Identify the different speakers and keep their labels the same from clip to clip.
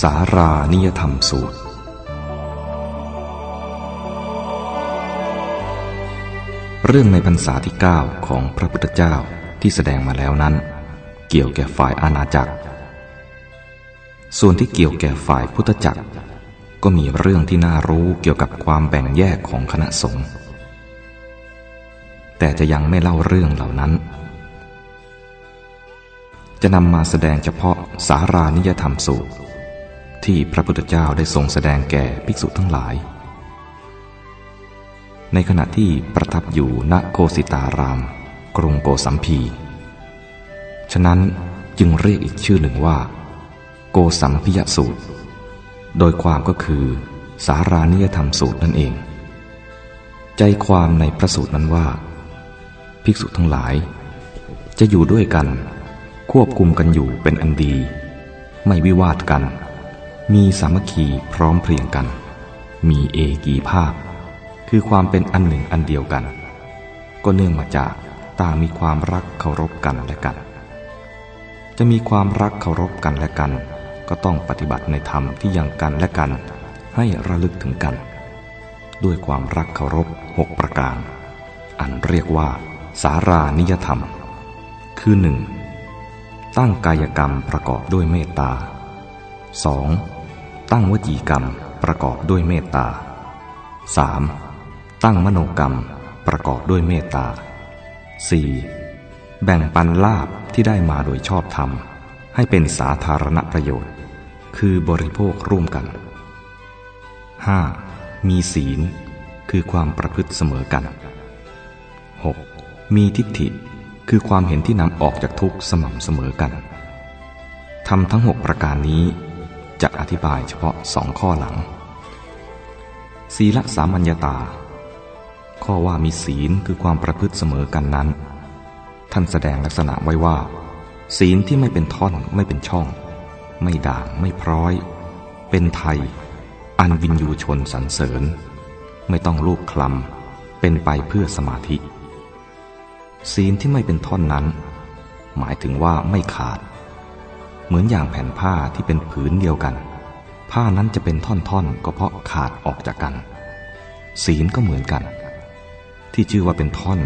Speaker 1: สารานิยธรรมสูตร เรื่องในพรรษาที่ 9 ของพระพุทธเจ้าที่แสดงมาแล้วนั้น เกี่ยวแก่ฝ่ายอาณาจักร ส่วนที่เกี่ยวแก่ฝ่ายพุทธจักร ก็มีเรื่องที่น่ารู้เกี่ยวกับความแบ่งแยกของคณะสงฆ์แต่จะยังไม่เล่าเรื่องเหล่านั้น จะนำมาแสดงเฉพาะสารานิยธรรมสูตร ที่พระพุทธเจ้าได้ทรงแสดงแก่ภิกษุทั้งหลาย ในขณะที่ประทับอยู่ณโกสิตาราม กรุงโกสัมพี ฉะนั้นจึงเรียกอีกชื่อหนึ่งว่า โกสัมพิยสูตร โดยความก็คือ สารานิยธรรมสูตรนั่นเอง ใจความในพระสูตรนั้นว่า ภิกษุทั้งหลาย จะอยู่ด้วยกัน ควบคุมกันอยู่เป็นอันดี ไม่วิวาทกัน มีสามัคคีพร้อมเพรียงกัน มีเอกีภาพ คือความเป็นอันหนึ่งอันเดียวกัน ก็เนื่องมาจากต่างมีความรักเคารพกันและกัน จะมีความรักเคารพกันและกัน ก็ต้องปฏิบัติในธรรมที่ยังกันและกัน ให้ระลึกถึงกัน ด้วยความรักเคารพหกประการ อันเรียกว่า สารานิยธรรม คือหนึ่งตั้งกายกรรมประกอบด้วยเมตตา 2. ตั้งวจีกรรมประกอบด้วยเมตตา 3. ตั้งมโนกรรมประกอบด้วยเมตตา 4. แบ่งปันลาบที่ได้มาโดยชอบธรรม ให้เป็นสาธารณประโยชน์ คือบริโภคร่วมกัน 5. มีศีล คือความประพฤติเสมอกัน 6. มีทิฏฐิคือความเห็นที่นำออกจากทุกข์สม่ำเสมอกันทำทั้งหกประการนี้ จะอธิบายเฉพาะสองข้อหลัง ศีลสามัญญาตา ข้อว่ามีศีลคือความประพฤติเสมอกันนั้น ท่านแสดงลักษณะไว้ว่า ศีลที่ไม่เป็นท่อนไม่เป็นช่อง ไม่ด่างไม่พร้อย เป็นไทย อันวินยูชนสรรเสริญ ไม่ต้องลูกคลำเป็นไปเพื่อสมาธิ ศีลที่ไม่เป็นท่อนนั้น หมายถึงว่าไม่ขาด เหมือนอย่างแผ่นผ้าที่เป็นผืนเดียวกัน ผ้านั้นจะเป็นท่อนๆก็เพราะขาดออกจากกัน ศีลก็เหมือนกัน ที่ชื่อว่าเป็นท่อน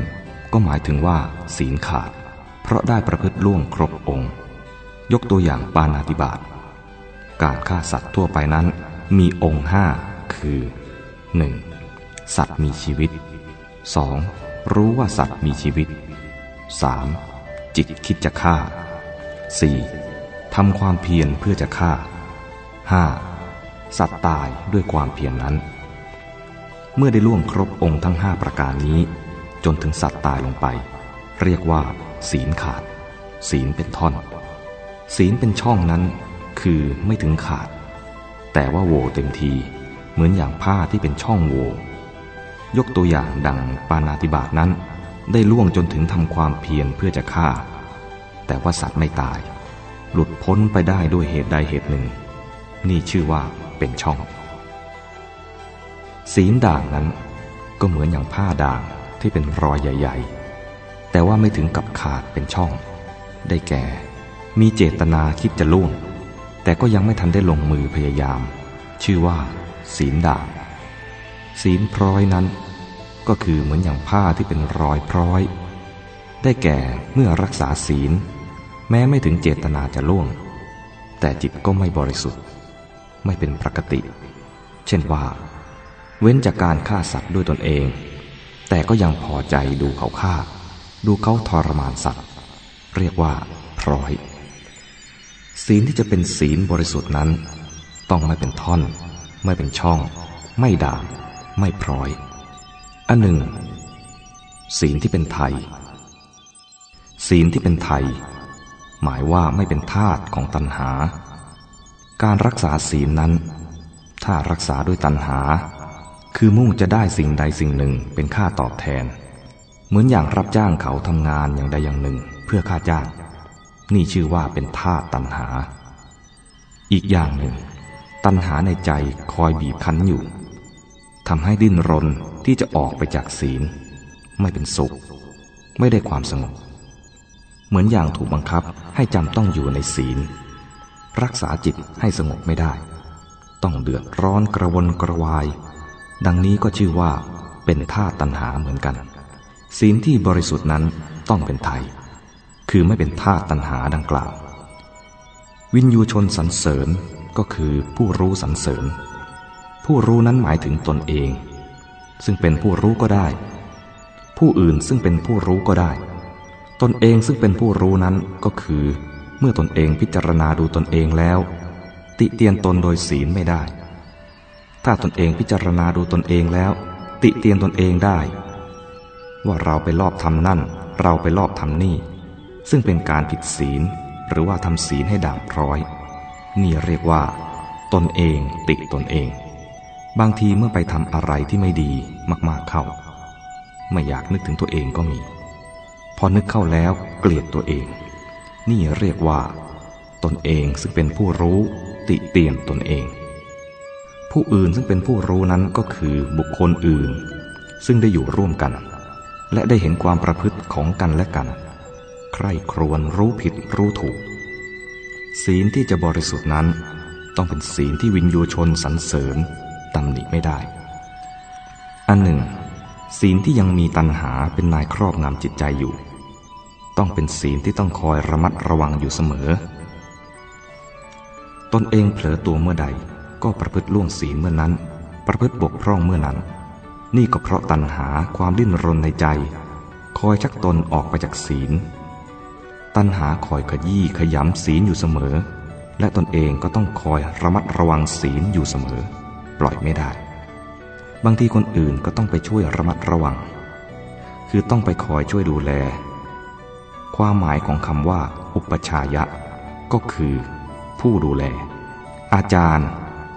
Speaker 1: ก็หมายถึงว่า ศีลขาด เพราะได้ประพฤติล่วงครบองค์ ยกตัวอย่างปานาติบาตการฆ่าสัตว์ทั่วไปนั้น มีองค์ห้าคือ 1. สัตว์มีชีวิต 2. รู้ว่าสัตว์มีชีวิต 3. จิตคิดจะฆ่า 4. ทำความเพียรเพื่อจะฆ่า 5. สัตว์ตายด้วยความเพียรนนั้น เมื่อได้ล่วงครบองค์ทั้งห้าประการนี้ จนถึงสัตว์ตายลงไป เรียกว่า ศีลขาด ศีลเป็นท่อน ศีลเป็นช่องนั้น คือไม่ถึงขาด แต่ว่าโวเต็มทีเหมือนอย่างผ้าที่เป็นช่องโว ยกตัวอย่างดังปานาติบาตนั้น ได้ล่วงจนถึงทำความเพียรเพื่อจะฆ่า แต่ว่าสัตว์ไม่ตาย หลุดพ้นไปได้ด้วยเหตุใดเหตุหนึ่ง นี่ชื่อว่าเป็นช่อง ศีลด่างนั้น ก็เหมือนอย่างผ้าด่างที่เป็นรอยใหญ่ ๆ แต่ว่าไม่ถึงกับขาดเป็นช่อง ได้แก่ มีเจตนาคิดจะล่วง แต่ก็ยังไม่ทันได้ลงมือพยายาม ชื่อว่า ศีลด่าง ศีลพร้อยนั้น ก็คือเหมือนอย่างผ้าที่เป็นรอยพร้อย ได้แก่เมื่อรักษาศีล แม้ไม่ถึงเจตนาจะล่วง แต่จิตก็ไม่บริสุทธิ์ ไม่เป็นปกติ เช่นว่า เว้นจากการฆ่าสัตว์ด้วยตนเอง แต่ก็ยังพอใจดูเขาฆ่า ดูเขาทรมานสัตว์ เรียกว่าพร้อย ศีลที่จะเป็นศีลบริสุทธิ์นั้น ต้องไม่เป็นท่อน ไม่เป็นช่อง ไม่ด่างไม่พร้อย อันหนึ่ง ศีลที่เป็นไทย ศีลที่เป็นไทย หมายว่าไม่เป็นทาตของตัณหา การรักษาศีลนั้น ถ้ารักษาด้วยตัณหา คือมุ่งจะได้สิ่งใดสิ่งหนึ่งเป็นค่าตอบแทน เหมือนอย่างรับจ้างเขาทำงานอย่างใดอย่างหนึ่งเพื่อค่าจ้าง นี่ชื่อว่าเป็นทาตตัณหา อีกอย่างหนึ่ง ตัณหาในใจคอยบีบคั้นอยู่ทำให้ดิ้นรนที่จะออกไปจากศีล ไม่เป็นสุข ไม่ได้ความสงบ เหมือนอย่างถูกบังคับให้จำต้องอยู่ในศีล รักษาจิตให้สงบไม่ได้ ต้องเดือดร้อนกระวนกระวาย ดังนี้ก็ชื่อว่าเป็นท่าตัณหาเหมือนกัน ศีลที่บริสุทธิ์นั้นต้องเป็นไทย คือไม่เป็นท่าตัณหาดังกล่าว วินยูชนสรรเสริญก็คือผู้รู้สรรเสริญ ผู้รู้นั้นหมายถึงตนเอง ซึ่งเป็นผู้รู้ก็ได้ ผู้อื่นซึ่งเป็นผู้รู้ก็ได้ ตนเองซึ่งเป็นผู้รู้นั้นก็คือ เมื่อตนเองพิจารณาดูตนเองแล้ว ติเตียนตนโดยศีลไม่ได้ ถ้าตนเองพิจารณาดูตนเองแล้ว ติเตียนตนเองได้ ว่าเราไปลอบทำนั่น เราไปลอบทำนี่ ซึ่งเป็นการผิดศีลหรือว่าทำศีลให้ด่างพร้อย นี่เรียกว่า ตนเองติตนเอง บางทีเมื่อไปทำอะไรที่ไม่ดีมากๆเข้า ไม่อยากนึกถึงตัวเองก็มี อนึกเข้าแล้วเกลียดตัวเอง นี่เรียกว่า ตนเองซึ่งเป็นผู้รู้ติเตียนตนเอง ผู้อื่นซึ่งเป็นผู้รู้นั้นก็คือบุคคลอื่น ซึ่งได้อยู่ร่วมกัน และได้เห็นความประพฤติของกันและกัน ใคร่ครวญรู้ผิดรู้ถูก ศีลที่จะบริสุทธิ์นั้น ต้องเป็นศีลที่วินยูชนสรรเสริญตำหนิไม่ได้ อันหนึ่ง ศีลที่ยังมีตัณหาเป็นนายครอบงำจิตใจอยู่ ต้องเป็นศีลที่ต้องคอยระมัดระวังอยู่เสมอ ตนเองเผลอตัวเมื่อใด ก็ประพฤติล่วงศีลเมื่อนั้น ประพฤติบกพร่องเมื่อนั้น นี่ก็เพราะตัณหาความดิ้นรนในใจ คอยชักตนออกไปจากศีล ตัณหาคอยขยี้ขยำศีลอยู่เสมอ และตนเองก็ต้องคอยระมัดระวังศีลอยู่เสมอ ปล่อยไม่ได้ บางทีคนอื่นก็ต้องไปช่วยระมัดระวัง คือต้องไปคอยช่วยดูแล ความหมายของคำว่า อุปชายะ ก็คือ ผู้ดูแล อาจารย์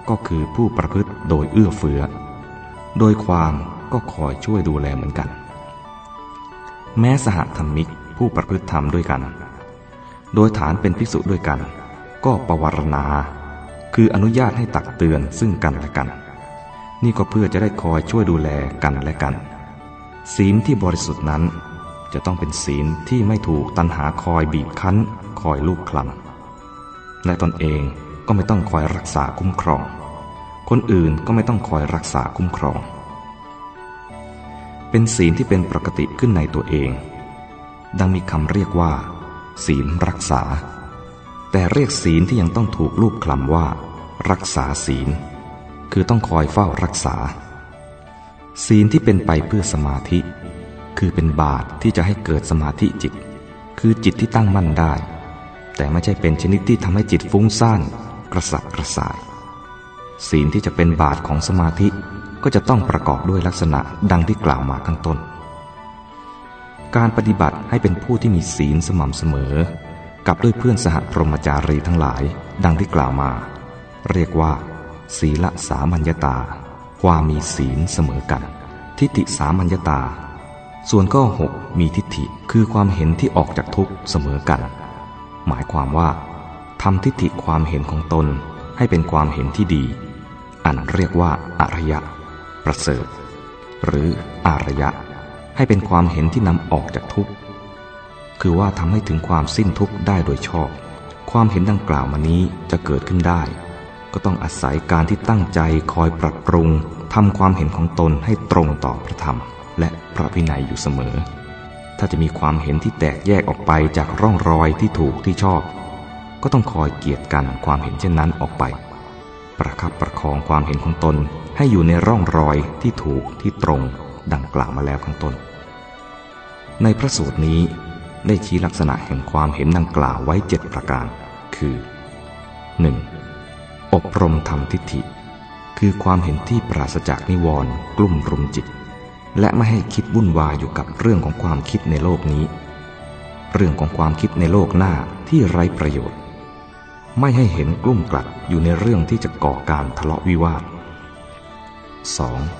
Speaker 1: ก็คือผู้ประพฤติโดยเอื้อเฟื้อ โดยความก็คอยช่วยดูแลเหมือนกัน แม้สหธรรมิกผู้ประพฤติธรรมด้วยกัน โดยฐานเป็นภิกษุด้วยกัน ก็ปวารณา คืออนุญาตให้ตักเตือนซึ่งกันและกัน นี่ก็เพื่อจะได้คอยช่วยดูแลกันและกันศีลที่บริสุทธิ์นั้น จะต้องเป็นศีลที่ไม่ถูกตันหาคอยบีบคั้น คอยลูกคลำและตนเองก็ไม่ต้องคอยรักษาคุ้มครอง คนอื่นก็ไม่ต้องคอยรักษาคุ้มครอง เป็นศีลที่เป็นปกติขึ้นในตัวเอง ดังมีคำเรียกว่า ศีลรักษา แต่เรียกศีลที่ยังต้องถูกลูกคลำว่า รักษาศีล คือต้องคอยเฝ้ารักษา ศีลที่เป็นไปเพื่อสมาธิ คือเป็นบาตรที่จะให้เกิดสมาธิจิต คือจิตที่ตั้งมั่นได้ แต่ไม่ใช่เป็นชนิดที่ทำให้จิตฟุ้งซ่านกระสับกระส่าย ศีลที่จะเป็นบาตรของสมาธิก็จะต้องประกอบด้วยลักษณะดังที่กล่าวมาข้างต้น การปฏิบัติให้เป็นผู้ที่มีศีลสม่ำเสมอ กับด้วยเพื่อนสหพรหมจารีทั้งหลาย ดังที่กล่าวมา เรียกว่า ศีละสามัญญตา ความมีศีลเสมอกัน ทิฏฐิสามัญญตา ส่วนข้อหกมีทิฏฐิคือความเห็นที่ออกจากทุกข์เสมอกัน หมายความว่าทำทิฏฐิความเห็นของตนให้เป็นความเห็นที่ดี อันเรียกว่าอารยะ ประเสริฐ หรืออารยะ ให้เป็นความเห็นที่นำออกจากทุกข์ คือว่าทำให้ถึงความสิ้นทุกข์ได้โดยชอบ ความเห็นดังกล่าวมานี้จะเกิดขึ้นได้ ก็ต้องอาศัยการที่ตั้งใจคอยปรับปรุงทำความเห็นของตนให้ตรงต่อพระธรรม และพระพินัยอยู่เสมอ ถ้าจะมีความเห็นที่แตกแยกออกไปจากร่องรอยที่ถูกที่ชอบ ก็ต้องคอยเกียรติกันความเห็นเช่นนั้นออกไป ประคับประคองความเห็นของตนให้อยู่ในร่องรอยที่ถูกที่ตรงดังกล่าวมาแล้วข้างต้น ในพระสูตรนี้ได้ชี้ลักษณะแห่งความเห็นดังกล่าวไว้เจ็ดประการ คือ 1. อบรมธรรมทิฏฐิ คือความเห็นที่ปราศจากนิวรณ์กลุ่มรุมจิต และไม่ให้คิดวุ่นวายอยู่กับเรื่องของความคิดในโลกนี้ เรื่องของความคิดในโลกหน้าที่ไร้ประโยชน์ ไม่ให้เห็นกลุ่มกลัดอยู่ในเรื่องที่จะก่อการทะเลาะวิวาท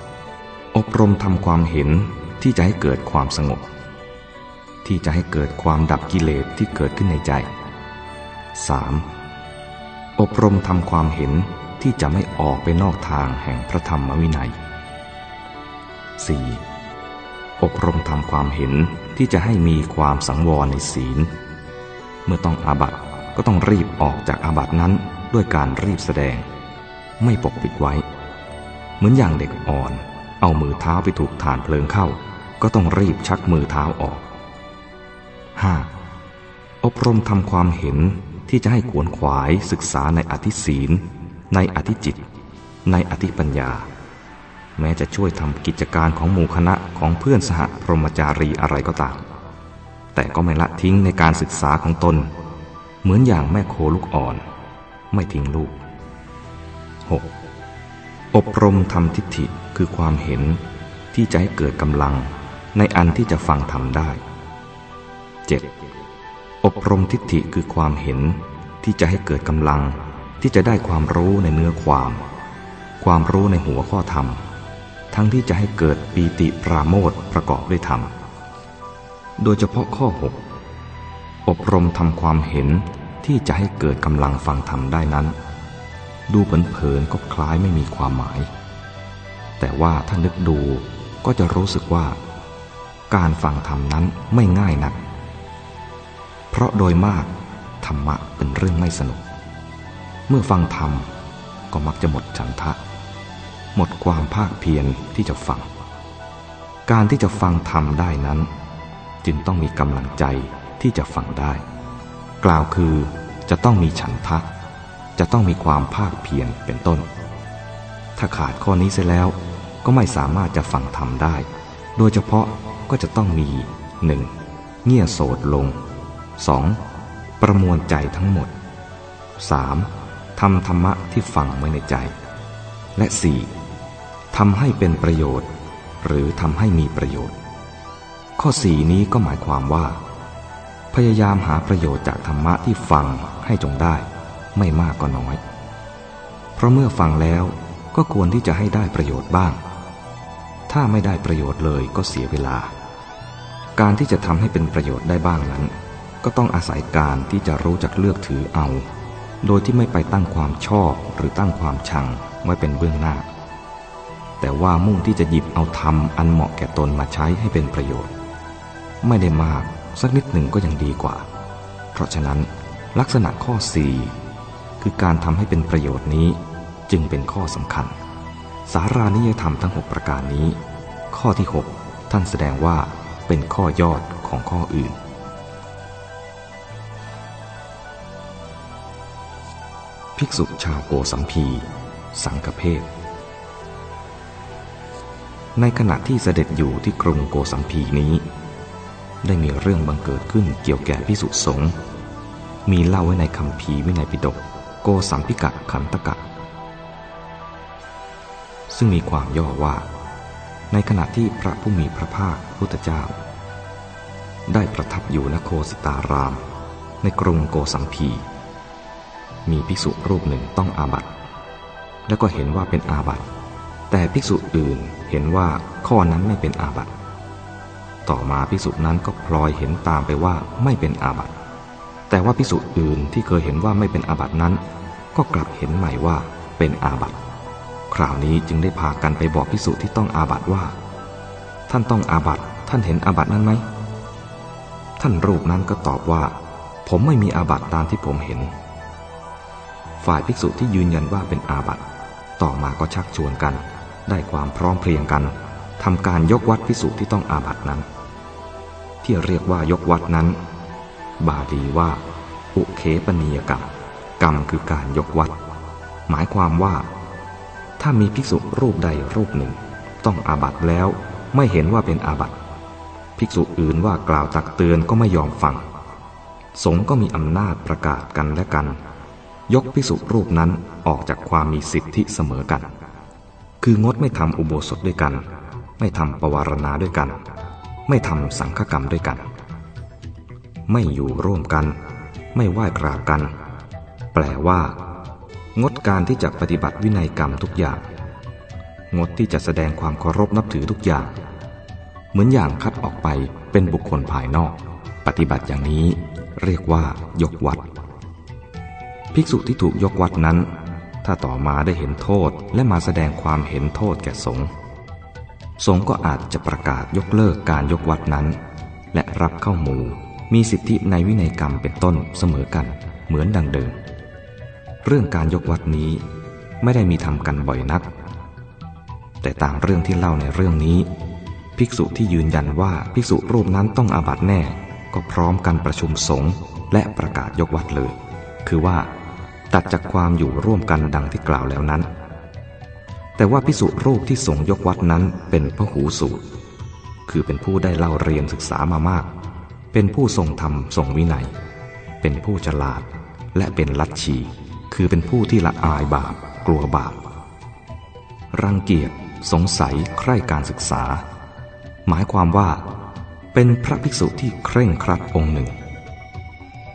Speaker 1: 2. อบรมทำความเห็นที่จะให้เกิดความสงบ ที่จะให้เกิดความดับกิเลสที่เกิดขึ้นในใจ 3. อบรมทำความเห็นที่จะไม่ออกไปนอกทางแห่งพระธรรมวินัย 4. อบรมทำความเห็นที่จะให้มีความสังวรในศีล เมื่อต้องอาบัตก็ต้องรีบออกจากอาบัตนั้นด้วยการรีบแสดง ไม่ปกปิดไว้ เหมือนอย่างเด็กอ่อน เอามือเท้าไปถูกฐานเพลิงเข้า ก็ต้องรีบชักมือเท้าออก 5. อบรมทำความเห็นที่จะให้ขวนขวายศึกษาในอธิศีล ในอธิจิต ในอธิปัญญา แม้จะช่วยทำกิจการของหมู่คณะของเพื่อนสหพรหมจารีอะไรก็ตาม แต่ก็ไม่ละทิ้งในการศึกษาของตน เหมือนอย่างแม่โคลูกอ่อน ไม่ทิ้งลูก 6. อบรมทำทิฏฐิคือความเห็นที่จะให้เกิดกำลังในอันที่จะฟังทำได้ 7. อบรมทิฏฐิคือความเห็นที่จะให้เกิดกำลังที่จะได้ความรู้ในเนื้อความ ความรู้ในหัวข้อธรรม ทั้งที่จะให้เกิดปีติปราโมทประกอบด้วยธรรม โดยเฉพาะข้อ 6 อบรมทำความเห็นที่จะให้เกิดกำลังฟังธรรมได้นั้น ดูเผินๆก็คล้ายไม่มีความหมาย แต่ว่าถ้านึกดูก็จะรู้สึกว่า การฟังธรรมนั้นไม่ง่ายนัก เพราะโดยมากธรรมะเป็นเรื่องไม่สนุก เมื่อฟังธรรมก็มักจะหมดฉันทะ หมดความภาคเพียรที่จะฟัง การที่จะฟังธรรมได้นั้น จึงต้องมีกำลังใจที่จะฟังได้ กล่าวคือจะต้องมีฉันทะ จะต้องมีความภาคเพียรเป็นต้น ถ้าขาดข้อนี้เสียแล้วก็ไม่สามารถจะฟังธรรมได้ โดยเฉพาะก็จะต้องมี 1. เงี่ยโสดลง 2. ประมวลใจทั้งหมด 3. ทำธรรมะที่ฝังไว้ในใจ และ 4. ทำให้เป็นประโยชน์ หรือทำให้มีประโยชน์ ข้อสี่นี้ก็หมายความว่า พยายามหาประโยชน์จากธรรมะที่ฟังให้จงได้ ไม่มากก็น้อย เพราะเมื่อฟังแล้วก็ควรที่จะให้ได้ประโยชน์บ้าง ถ้าไม่ได้ประโยชน์เลยก็เสียเวลา การที่จะทำให้เป็นประโยชน์ได้บ้างนั้น ก็ต้องอาศัยการที่จะรู้จักเลือกถือเอา โดยที่ไม่ไปตั้งความชอบหรือตั้งความชังไว้เป็นเบื้องหน้า แต่ว่ามุ่งที่จะหยิบเอาธรรมอันเหมาะแก่ตนมาใช้ให้เป็นประโยชน์ ไม่ได้มากสักนิดหนึ่งก็ยังดีกว่า เพราะฉะนั้นลักษณะข้อ 4 คือการทำให้เป็นประโยชน์นี้จึงเป็นข้อสำคัญ สารานิยธรรมทั้ง 6 ประการนี้ ข้อที่ 6 ท่านแสดงว่าเป็นข้อยอดของข้ออื่นภิกษุชาวโกสัมพี สังฆเพศ ในขณะที่เสด็จอยู่ที่กรุงโกสัมพีนี้ ได้มีเรื่องบังเกิดขึ้นเกี่ยวแก่พิสุสงฆ์มีเล่าไว้ในคำพีวินัยปิฎกโกสัมพิกะขันตกะ ซึ่งมีความย่อว่า ในขณะที่พระผู้มีพระภาคพุทธเจ้า ได้ประทับอยู่ณโคสตาราม ในกรุงโกสัมพี มีภิกษุรูปหนึ่งต้องอาบัติ แล้วก็เห็นว่าเป็นอาบัติ แต่ภิกษุอื่นเห็นว่าข้อนั้นไม่เป็นอาบัติ ต่อมาภิกษุนั้นก็พลอยเห็นตามไปว่าไม่เป็นอาบัติ แต่ว่าภิกษุอื่นที่เคยเห็นว่าไม่เป็นอาบัตินั้น ก็กลับเห็นใหม่ว่าเป็นอาบัติคราวนี้จึงได้พากันไปบอกภิกษุที่ต้องอาบัติว่า ท่านต้องอาบัติท่านเห็นอาบัตินั้นไหม ท่านรูปนั้นก็ตอบว่า ผมไม่มีอาบัติตามที่ผมเห็น ฝ่ายภิกษุที่ยืนยันว่าเป็นอาบัติ ต่อมาก็ชักชวนกัน ได้ความพร้อมเพรียงกันทำการยกวัดภิกษุที่ต้องอาบัตินั้น ที่เรียกว่ายกวัดนั้น บาลีว่า อุเคปนียกรรม กรรมคือการยกวัด หมายความว่า ถ้ามีภิกษุรูปใดรูปหนึ่ง ต้องอาบัติแล้วไม่เห็นว่าเป็นอาบัติ ภิกษุอื่นว่ากล่าวตักเตือนก็ไม่ยอมฟัง สงฆ์ก็มีอำนาจประกาศกันและกัน ยกภิกษุรูปนั้นออกจากความมีสิทธิเสมอกัน คืองดไม่ทำอุโบสถด้วยกัน ไม่ทำปวารณาด้วยกัน ไม่ทำสังฆกรรมด้วยกัน ไม่อยู่ร่วมกัน ไม่ไหว้กราบกัน แปลว่า งดการที่จะปฏิบัติวินัยกรรมทุกอย่าง งดที่จะแสดงความเคารพนับถือทุกอย่าง เหมือนอย่างคัดออกไปเป็นบุคคลภายนอก ปฏิบัติอย่างนี้เรียกว่ายกวัด ภิกษุที่ถูกยกวัดนั้น ถ้าต่อมาได้เห็นโทษและมาแสดงความเห็นโทษแก่สงฆ์สงฆ์ก็อาจจะประกาศยกเลิกการยกวัดนั้น และรับเข้าหมู่มีสิทธิในวินัยกรรมเป็นต้นเสมอกันเหมือนดังเดิม เรื่องการยกวัดนี้ไม่ได้มีทำกันบ่อยนัก แต่ตามเรื่องที่เล่าในเรื่องนี้ ภิกษุที่ยืนยันว่าภิกษุรูปนั้นต้องอาบัติแน่ ก็พร้อมกันประชุมสงฆ์และประกาศยกวัดเลย คือว่า ตัดจากความอยู่ร่วมกันดังที่กล่าวแล้วนั้น แต่ว่าภิกษุรูปที่สงยกวัดนั้นเป็นพระหูสูตร คือเป็นผู้ได้เล่าเรียนศึกษามามาก เป็นผู้ทรงธรรมทรงวินัย เป็นผู้ฉลาดและเป็นลัทธิ คือเป็นผู้ที่ละอายบาป กลัวบาป รังเกียจสงสัยใคร่การศึกษา หมายความว่า เป็นพระภิกษุที่เคร่งครัดองค์หนึ่ง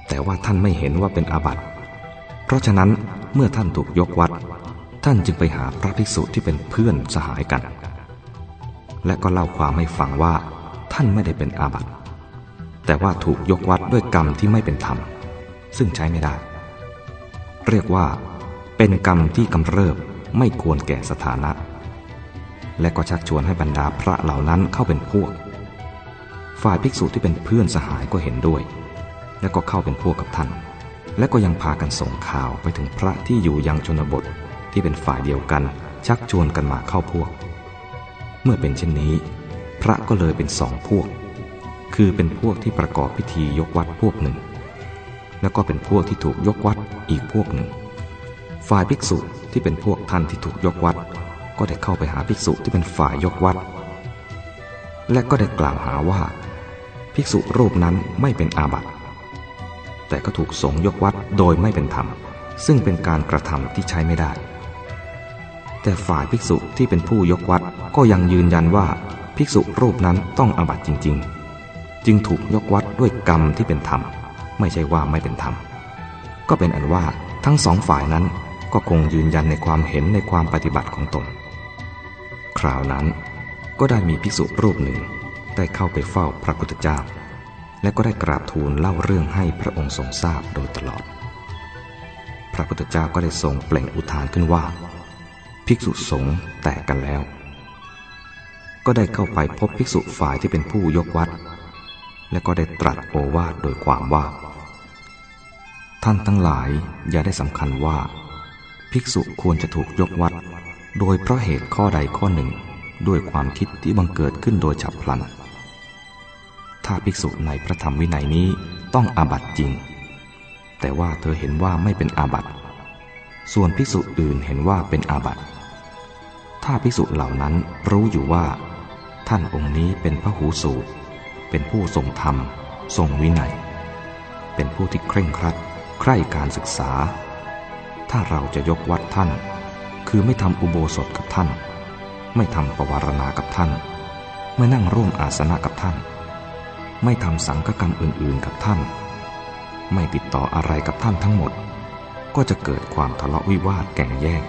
Speaker 1: แต่ว่าท่านไม่เห็นว่าเป็นอาบัติ ราะฉะนั้นเมื่อท่านถูกยกวัด ท่านจึงไปหาพระภิกษุที่เป็นเพื่อนสหายกัน และก็เล่าความให้ฟังว่า ท่านไม่ได้เป็นอาบัติ แต่ว่าถูกยกวัดด้วยกรรมที่ไม่เป็นธรรม ซึ่งใช้ไม่ได้ เรียกว่า เป็นกรรมที่กำเริบไม่ควรแก่สถานะ และก็ชักชวนให้บรรดาพระเหล่านั้นเข้าเป็นพวก ฝ่ายภิกษุที่เป็นเพื่อนสหายก็เห็นด้วย และก็เข้าเป็นพวกกับท่าน และก็ยังพากันส่งข่าวไปถึงพระที่อยู่ยังชนบทที่เป็นฝ่ายเดียวกัน ชักชวนกันมาเข้าพวก เมื่อเป็นเช่นนี้ พระก็เลยเป็นสองพวก คือเป็นพวกที่ประกอบพิธียกวัดพวกหนึ่ง แล้วก็เป็นพวกที่ถูกยกวัดอีกพวกหนึ่ง ฝ่ายภิกษุที่เป็นพวกท่านที่ถูกยกวัด ก็ได้เข้าไปหาภิกษุที่เป็นฝ่ายยกวัด และก็ได้กล่าวหาว่า ภิกษุรูปนั้นไม่เป็นอาบัติ แต่ก็ถูกสงยกวัดโดยไม่เป็นธรรม ซึ่งเป็นการกระทำที่ใช้ไม่ได้ แต่ฝ่ายภิกษุที่เป็นผู้ยกวัดก็ยังยืนยันว่าภิกษุรูปนั้นต้องอาบัติจริง ๆ จึงถูกยกวัดด้วยกรรมที่เป็นธรรม ไม่ใช่ว่าไม่เป็นธรรม ก็เป็นอันว่าทั้งสองฝ่ายนั้นก็คงยืนยันในความเห็นในความปฏิบัติของตน คราวนั้นก็ได้มีภิกษุรูปหนึ่งได้เข้าไปเฝ้าพระพุทธเจ้า และก็ได้กราบทูลเล่าเรื่องให้พระองค์ทรงทราบโดยตลอด พระพุทธเจ้าก็ได้ทรงเปล่งอุทานขึ้นว่า ภิกษุสงฆ์แตกกันแล้ว ก็ได้เข้าไปพบภิกษุฝ่ายที่เป็นผู้ยกวัด และก็ได้ตรัสโอวาทโดยความว่า ท่านทั้งหลายอย่าได้สำคัญว่า ภิกษุควรจะถูกยกวัด โดยเพราะเหตุข้อใดข้อหนึ่งด้วยความคิดที่บังเกิดขึ้นโดยฉับพลัน ถ้าภิกษุในพระธรรมวินัยนี้ต้องอาบัติจริง แต่ว่าเธอเห็นว่าไม่เป็นอาบัติ ส่วนภิกษุอื่นเห็นว่าเป็นอาบัติ ถ้าภิกษุเหล่านั้นรู้อยู่ว่า ท่านองค์นี้เป็นพระหูสูตร เป็นผู้ทรงธรรม ทรงวินัย เป็นผู้ที่เคร่งครัด ใคร่การศึกษา ถ้าเราจะยกวัดท่าน คือไม่ทำอุโบสถกับท่าน ไม่ทำปวารณากับท่าน ไม่นั่งร่วมอาสนะกับท่าน ไม่ทำสังฆกรรมอื่นๆกับท่าน ไม่ติดต่ออะไรกับท่านทั้งหมด ก็จะเกิดความทะเลาะวิวาทแก่งแยก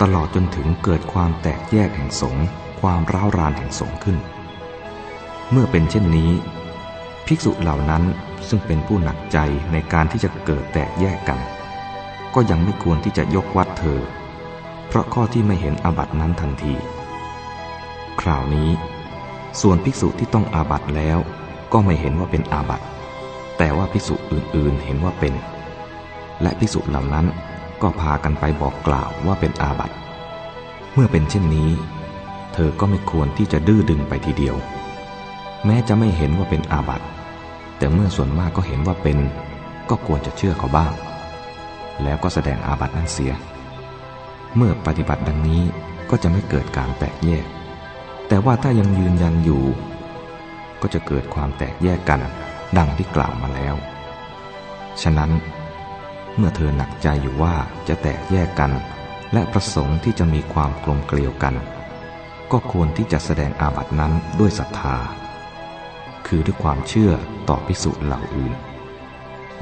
Speaker 1: ตลอดจนถึงเกิดความแตกแยกแห่งสงฆ์ความร้าวรานแห่งสงฆ์ขึ้น เมื่อเป็นเช่นนี้ ภิกษุเหล่านั้นซึ่งเป็นผู้หนักใจในการที่จะเกิดแตกแยกกัน ก็ยังไม่ควรที่จะยกวัดเธอ เพราะข้อที่ไม่เห็นอาบัตินั้นทันที คราวนี้ ส่วนภิกษุที่ต้องอาบัติแล้ว ก็ไม่เห็นว่าเป็นอาบัติ แต่ว่าภิกษุอื่นๆเห็นว่าเป็น และภิกษุเหล่านั้นก็พากันไปบอกกล่าวว่าเป็นอาบัติ เมื่อเป็นเช่นนี้ เธอก็ไม่ควรที่จะดื้อดึงไปทีเดียว แม้จะไม่เห็นว่าเป็นอาบัติ แต่เมื่อส่วนมากก็เห็นว่าเป็น ก็ควรจะเชื่อเขาบ้าง แล้วก็แสดงอาบัตินั้นเสีย เมื่อปฏิบัติดังนี้ก็จะไม่เกิดการแตกแยก แต่ว่าถ้ายังยืนยันอยู่ ก็จะเกิดความแตกแยกกันดังที่กล่าวมาแล้ว ฉะนั้น เมื่อเธอหนักใจอยู่ว่าจะแตกแยกกัน และประสงค์ที่จะมีความกลมเกลียวกัน ก็ควรที่จะแสดงอาบัตินั้นด้วยศรัทธา คือด้วยความเชื่อต่อภิกษุเหล่าอื่น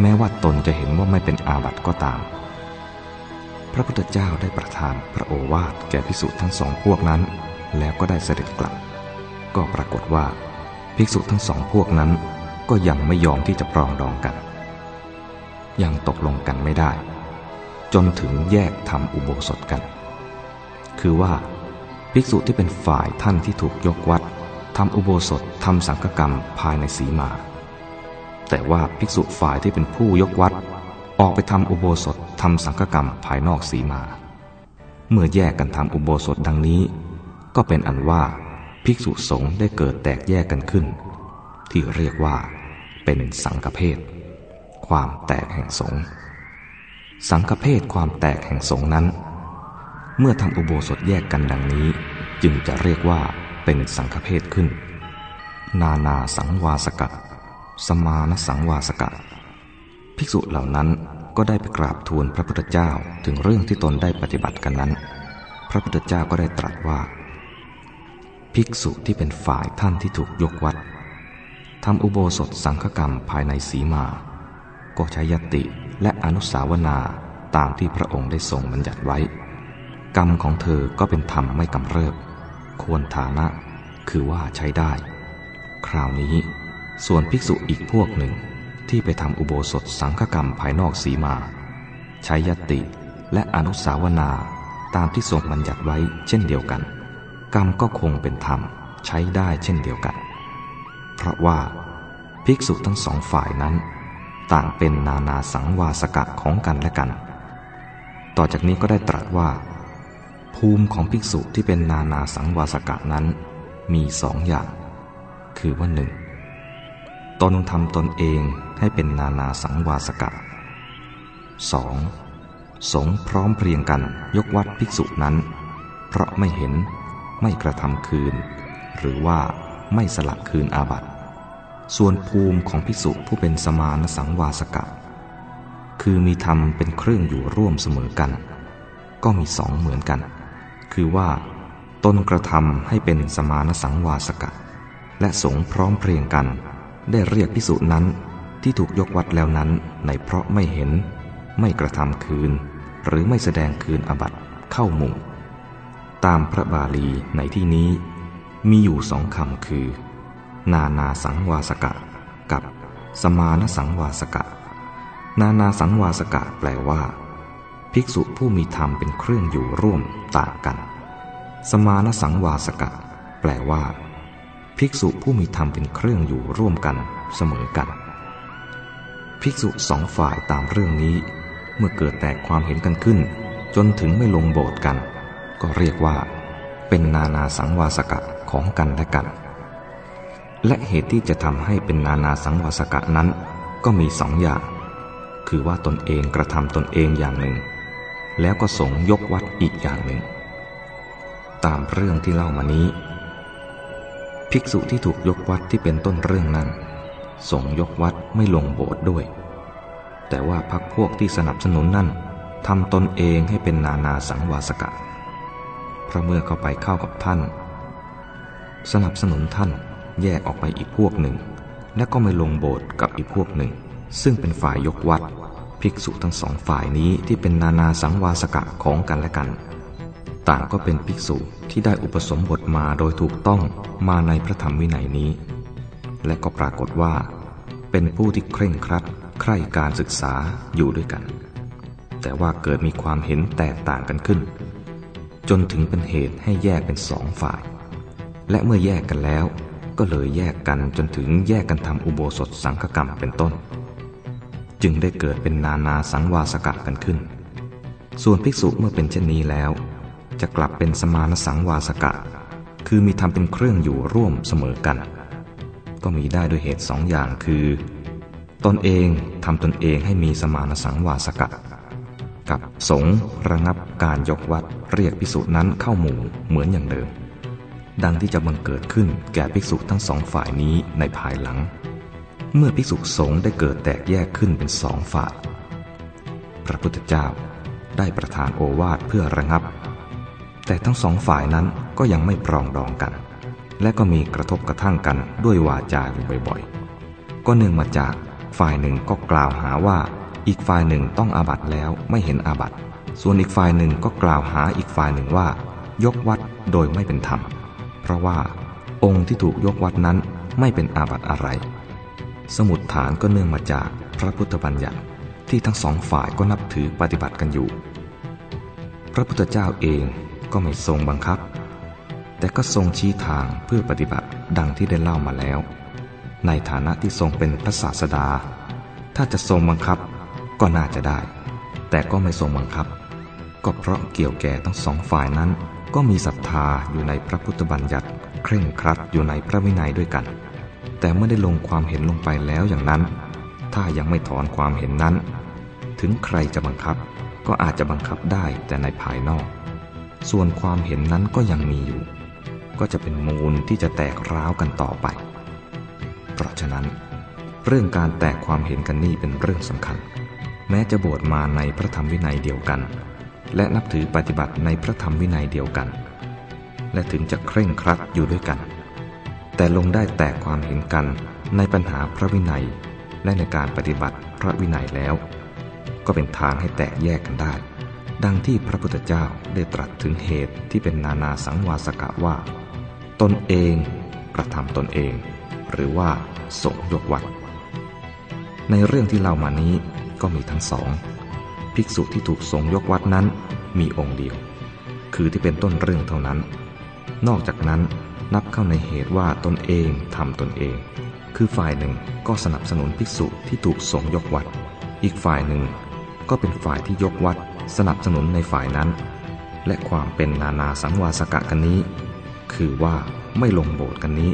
Speaker 1: แม้ว่าตนจะเห็นว่าไม่เป็นอาบัติก็ตาม พระพุทธเจ้าได้ประทานพระโอวาทแก่ภิกษุทั้งสองพวกนั้น แล้วก็ได้เสด็จกลับ ก็ปรากฏว่า ภิกษุทั้งสองพวกนั้นก็ยังไม่ยอมที่จะปรองดองกัน ยังตกลงกันไม่ได้ จนถึงแยกทำอุโบสถกัน คือว่าภิกษุที่เป็นฝ่ายท่านที่ถูกยกวัดทำอุโบสถทำสังฆกรรมภายในสีมา แต่ว่าภิกษุฝ่ายที่เป็นผู้ยกวัด ออกไปทำอุโบสถทำสังฆกรรมภายนอกสีมา เมื่อแยกกันทำอุโบสถดังนี้ ก็เป็นอันว่า ภิกษุสงฆ์ได้เกิดแตกแยกกันขึ้น ที่เรียกว่าเป็นสังฆเพศความแตกแห่งสงฆ์สังฆเพศความแตกแห่งสงฆ์นั้น เมื่อทำอุโบสถแยกกันดังนี้จึงจะเรียกว่าเป็นสังฆเพศขึ้น นานาสังวาสกะ สมานสังวาสกะ ภิกษุเหล่านั้นก็ได้ไปกราบทูลพระพุทธเจ้าถึงเรื่องที่ตนได้ปฏิบัติกันนั้น พระพุทธเจ้าก็ได้ตรัสว่า ภิกษุที่เป็นฝ่ายท่านที่ถูกยกวัดทำอุโบสถสังฆกรรมภายในสีมา ก็ใช้ยติและอนุสาวนาตามที่พระองค์ได้ทรงบัญญัติไว้ กรรมของเธอก็เป็นธรรมไม่กำเริบ ควรฐานะ คือว่าใช้ได้ คราวนี้ ส่วนภิกษุอีกพวกหนึ่งที่ไปทำอุโบสถสังฆกรรมภายนอกสีมา ใช้ยติและอนุสาวนาตามที่ทรงบัญญัติไว้เช่นเดียวกัน กรรมก็คงเป็นธรรมใช้ได้เช่นเดียวกัน เพราะว่าภิกษุทั้งสองฝ่ายนั้น ต่างเป็นนานาสังวาสกะของกันและกัน ต่อจากนี้ก็ได้ตรัสว่า ภูมิของภิกษุที่เป็นนานาสังวาสกะนั้น มีสองอย่าง คือว่าหนึ่งตนทำตนเองให้เป็นนานาสังวาสกะ 2. สงพร้อมเพรียงกันยกวัดภิกษุนั้น เพราะไม่เห็น ไม่กระทำคืน หรือว่าไม่สลักคืนอาบัติ ส่วนภูมิของภิกษุผู้เป็นสมานสังวาสกะ คือมีธรรมเป็นเครื่องอยู่ร่วมเสมอกัน ก็มีสองเหมือนกัน คือว่าตนกระทำให้เป็นสมานสังวาสกะ และสงพร้อมเพรียงกัน ได้เรียกพิสุนั้นที่ถูกยกวัดแล้วนั้นในเพราะไม่เห็น ไม่กระทำคืน หรือไม่แสดงคืนอบัตเข้ามุง ตามพระบาลีในที่นี้ มีอยู่สองคำคือ นานาสังวาสกะ กับสมานสังวาสกะ นานาสังวาสกะแปลว่า ภิกษุผู้มีธรรมเป็นเครื่องอยู่ร่วมต่างกัน สมานสังวาสกะ แปลว่า ภิกษุผู้มีธรรมเป็นเครื่องอยู่ร่วมกันเสมอกัน ภิกษุสองฝ่ายตามเรื่องนี้ เมื่อเกิดแตกความเห็นกันขึ้น จนถึงไม่ลงโบสถ์กัน ก็เรียกว่า เป็นนานาสังวาสกะของกันและกัน และเหตุที่จะทำให้เป็นนานาสังวาสกะนั้น ก็มีสองอย่าง คือว่าตนเองกระทำตนเองอย่างหนึ่ง แล้วก็สงยกวัดอีกอย่างหนึ่ง ตามเรื่องที่เล่ามานี้ ภิกษุที่ถูกยกวัดที่เป็นต้นเรื่องนั้นสงยกวัดไม่ลงโบสถ์ด้วย แต่ว่าพักพวกที่สนับสนุนนั่นทำตนเองให้เป็นนานาสังวาสกะ ราะเมื่อเข้าไปเข้ากับท่าน สนับสนุนท่านแยกออกไปอีกพวกหนึ่ง และก็ไม่ลงโบสถ์กับอีกพวกหนึ่ง ซึ่งเป็นฝ่ายยกวัด ภิกษุทั้งสองฝ่ายนี้ที่เป็นนานาสังวาสกะของกันและกัน ต่างก็เป็นภิกษุที่ได้อุปสมบทมาโดยถูกต้องมาในพระธรรมวินัยนี้ และก็ปรากฏว่า เป็นผู้ที่เคร่งครัดใคร่การศึกษาอยู่ด้วยกัน แต่ว่าเกิดมีความเห็นแตกต่างกันขึ้น จนถึงเป็นเหตุให้แยกเป็นสองฝ่าย และเมื่อแยกกันแล้ว ก็เลยแยกกันจนถึงแยกกันทำอุโบสถสังฆกรรมเป็นต้น จึงได้เกิดเป็นนานาสังวาสกะกันขึ้น ส่วนภิกษุเมื่อเป็นเช่นนี้แล้ว จะกลับเป็นสมานสังวาสกะ คือมีทำเป็นเครื่องอยู่ร่วมเสมอกัน ก็มีได้ด้วยเหตุสองอย่างคือ ตนเองทำตนเองให้มีสมานสังวาสกะ กับสงระงับการยกวัดเรียกภิกษุนั้นเข้าหมู่เหมือนอย่างเดิม ดังที่จะบังเกิดขึ้นแก่ภิกษุทั้งสองฝ่ายนี้ในภายหลัง เมื่อภิกษุสงฆ์ได้เกิดแตกแยกขึ้นเป็นสองฝ่าย พระพุทธเจ้าได้ประทานโอวาทเพื่อระงับ แต่ทั้งสองฝ่ายนั้นก็ยังไม่ปรองดองกัน และก็มีกระทบกระทั่งกันด้วยวาจาอยู่บ่อยๆ ก็เนื่องมาจากฝ่ายหนึ่งก็กล่าวหาว่า อีกฝ่ายหนึ่งต้องอาบัตแล้วไม่เห็นอาบัตส่วนอีกฝ่ายหนึ่งก็กล่าวหาอีกฝ่ายหนึ่งว่า ยกวัดโดยไม่เป็นธรรม เพราะว่า องค์ที่ถูกยกวัดนั้นไม่เป็นอาบัตอะไร สมุดฐานก็เนื่องมาจากพระพุทธบัญญัติที่ทั้งสองฝ่ายก็นับถือปฏิบัติกันอยู่ พระพุทธเจ้าเองก็ไม่ทรงบังคับ แต่ก็ทรงชี้ทางเพื่อปฏิบัติดังที่ได้เล่ามาแล้ว ในฐานะที่ทรงเป็นพระศาสดา ถ้าจะทรงบังคับ ก็น่าจะได้ แต่ก็ไม่ทรงบังคับ ก็เพราะเกี่ยวแก่ทั้งสองฝ่ายนั้น ก็มีศรัทธาอยู่ในพระพุทธบัญญัติ เคร่งครัดอยู่ในพระวินัยด้วยกัน แต่เมื่อได้ลงความเห็นลงไปแล้วอย่างนั้น ถ้ายังไม่ถอนความเห็นนั้น ถึงใครจะบังคับ ก็อาจจะบังคับได้แต่ในภายนอก ส่วนความเห็นนั้นก็ยังมีอยู่ ก็จะเป็นมูลที่จะแตกร้าวกันต่อไป เพราะฉะนั้นเรื่องการแตกความเห็นกันนี่เป็นเรื่องสำคัญ แม้จะบวชมาในพระธรรมวินัยเดียวกัน และนับถือปฏิบัติในพระธรรมวินัยเดียวกัน และถึงจะเคร่งครัดอยู่ด้วยกัน แต่ลงได้แตกความเห็นกันในปัญหาพระวินัย และในการปฏิบัติพระวินัยแล้ว ก็เป็นทางให้แตกแยกกันได้ ดังที่พระพุทธเจ้าได้ตรัสถึงเหตุที่เป็นนานาสังวาสกะว่า ตนเองกระทำตนเอง หรือว่าสงยกวัดในเรื่องที่เล่ามานี้ ก็มีทั้งสอง ภิกษุที่ถูกสงยกวัดนั้นมีองค์เดียว คือที่เป็นต้นเรื่องเท่านั้น นอกจากนั้นนับเข้าในเหตุว่าตนเองทำตนเอง คือฝ่ายหนึ่งก็สนับสนุนภิกษุที่ถูกสงยกวัด อีกฝ่ายหนึ่งก็เป็นฝ่ายที่ยกวัดสนับสนุนในฝ่ายนั้น และความเป็นนานาสังวาสกะกันนี้ คือว่าไม่ลงโบสถ์กันนี้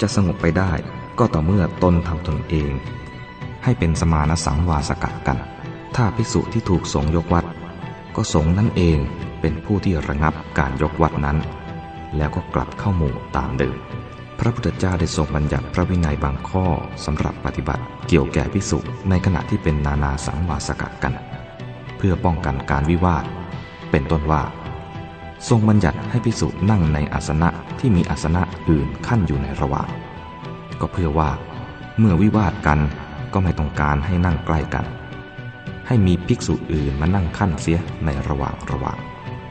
Speaker 1: จะสงบไปได้ก็ต่อเมื่อตนทำตนเอง ให้เป็นสมานสังวาสกะกัน ถ้าภิกษุที่ถูกสงยกวัด ก็สงนั่นเองเป็นผู้ที่ระงับการยกวัดนั้น แล้วก็กลับเข้าหมู่ตามเดิม พระพุทธเจ้าได้ทรงบัญญัติพระวินัยบางข้อสำหรับปฏิบัติเกี่ยวแก่พิสุในขณะที่เป็นนานาสังวาสกะกัน เพื่อป้องกันการวิวาท เป็นต้นว่า ทรงบัญญัติให้พิสุนั่งในอาสนะที่มีอาสนะอื่นขั้นอยู่ในระหว่าง ก็เพื่อว่า เมื่อวิวาทกัน ก็ไม่ต้องการให้นั่งใกล้กัน ให้มีภิกษุอื่นมานั่งขั้นเสียในระหว่างระหว่าง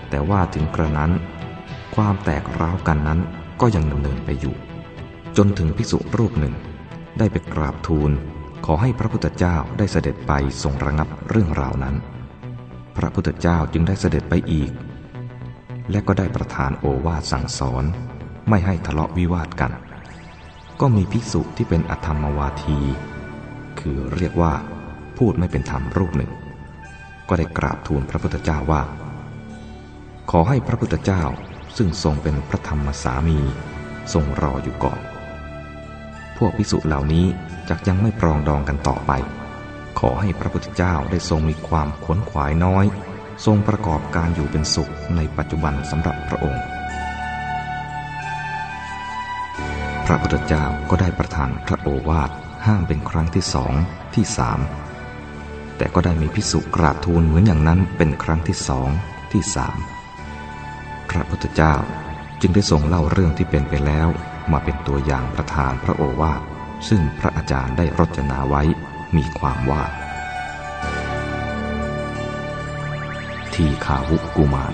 Speaker 1: แต่ว่าถึงกระนั้น ความแตกร้าวกันนั้นก็ยังดำเนินไปอยู่ จนถึงภิกษุรูปหนึ่ง ได้ไปกราบทูล ขอให้พระพุทธเจ้าได้เสด็จไปทรงระงับเรื่องราวนั้น พระพุทธเจ้าจึงได้เสด็จไปอีก และก็ได้ประทานโอวาทสั่งสอน ไม่ให้ทะเลาะวิวาทกัน ก็มีภิกษุที่เป็นอธรรมวาที คือเรียกว่า พูดไม่เป็นธรรมรูปหนึ่ง ก็ได้กราบทูลพระพุทธเจ้าว่า ขอให้พระพุทธเจ้าซึ่งทรงเป็นพระธรรมสามีทรงรออยู่ก่อน พวกพิสุเหล่านี้จักยังไม่ปรองดองกันต่อไป ขอให้พระพุทธเจ้าได้ทรงมีความขนขวายน้อย ทรงประกอบการอยู่เป็นสุขในปัจจุบันสำหรับพระองค์ พระพุทธเจ้าก็ได้ประทานพระโอวาท ห้ามเป็นครั้งที่สองที่สามแต่ก็ได้มีพิสุกราบทูลเหมือนอย่างนั้นเป็นครั้งที่สองที่สามพระพุทธเจ้าจึงได้ทรงเล่าเรื่องที่เป็นไปแล้วมาเป็นตัวอย่างประธานพระโอวาทซึ่งพระอาจารย์ได้รจนาไว้มีความว่า ทีขาวุกุมาร